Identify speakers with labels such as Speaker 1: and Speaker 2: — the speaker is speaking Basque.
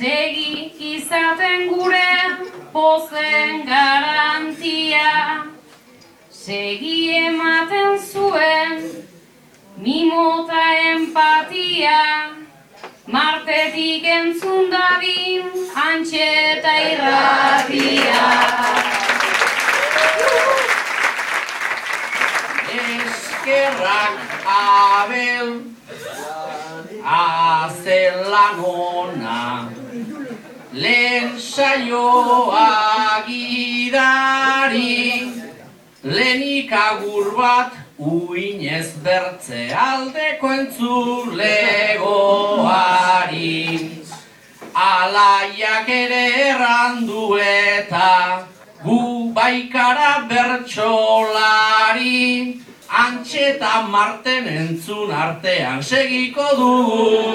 Speaker 1: Segi izaten gure pozen garantia. Segi ematen zuen mimota empatia Martetik entzun dadin antxeta irratia.
Speaker 2: Eskerrak abel Azelan ona Lehen saioa gidari Lehenik agur bat uinez bertze aldeko entzulegoari. Alaiak ere errandu eta gu baikara bertsolari. Antxeta marten entzun artean segiko dugu